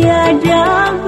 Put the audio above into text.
呀呀。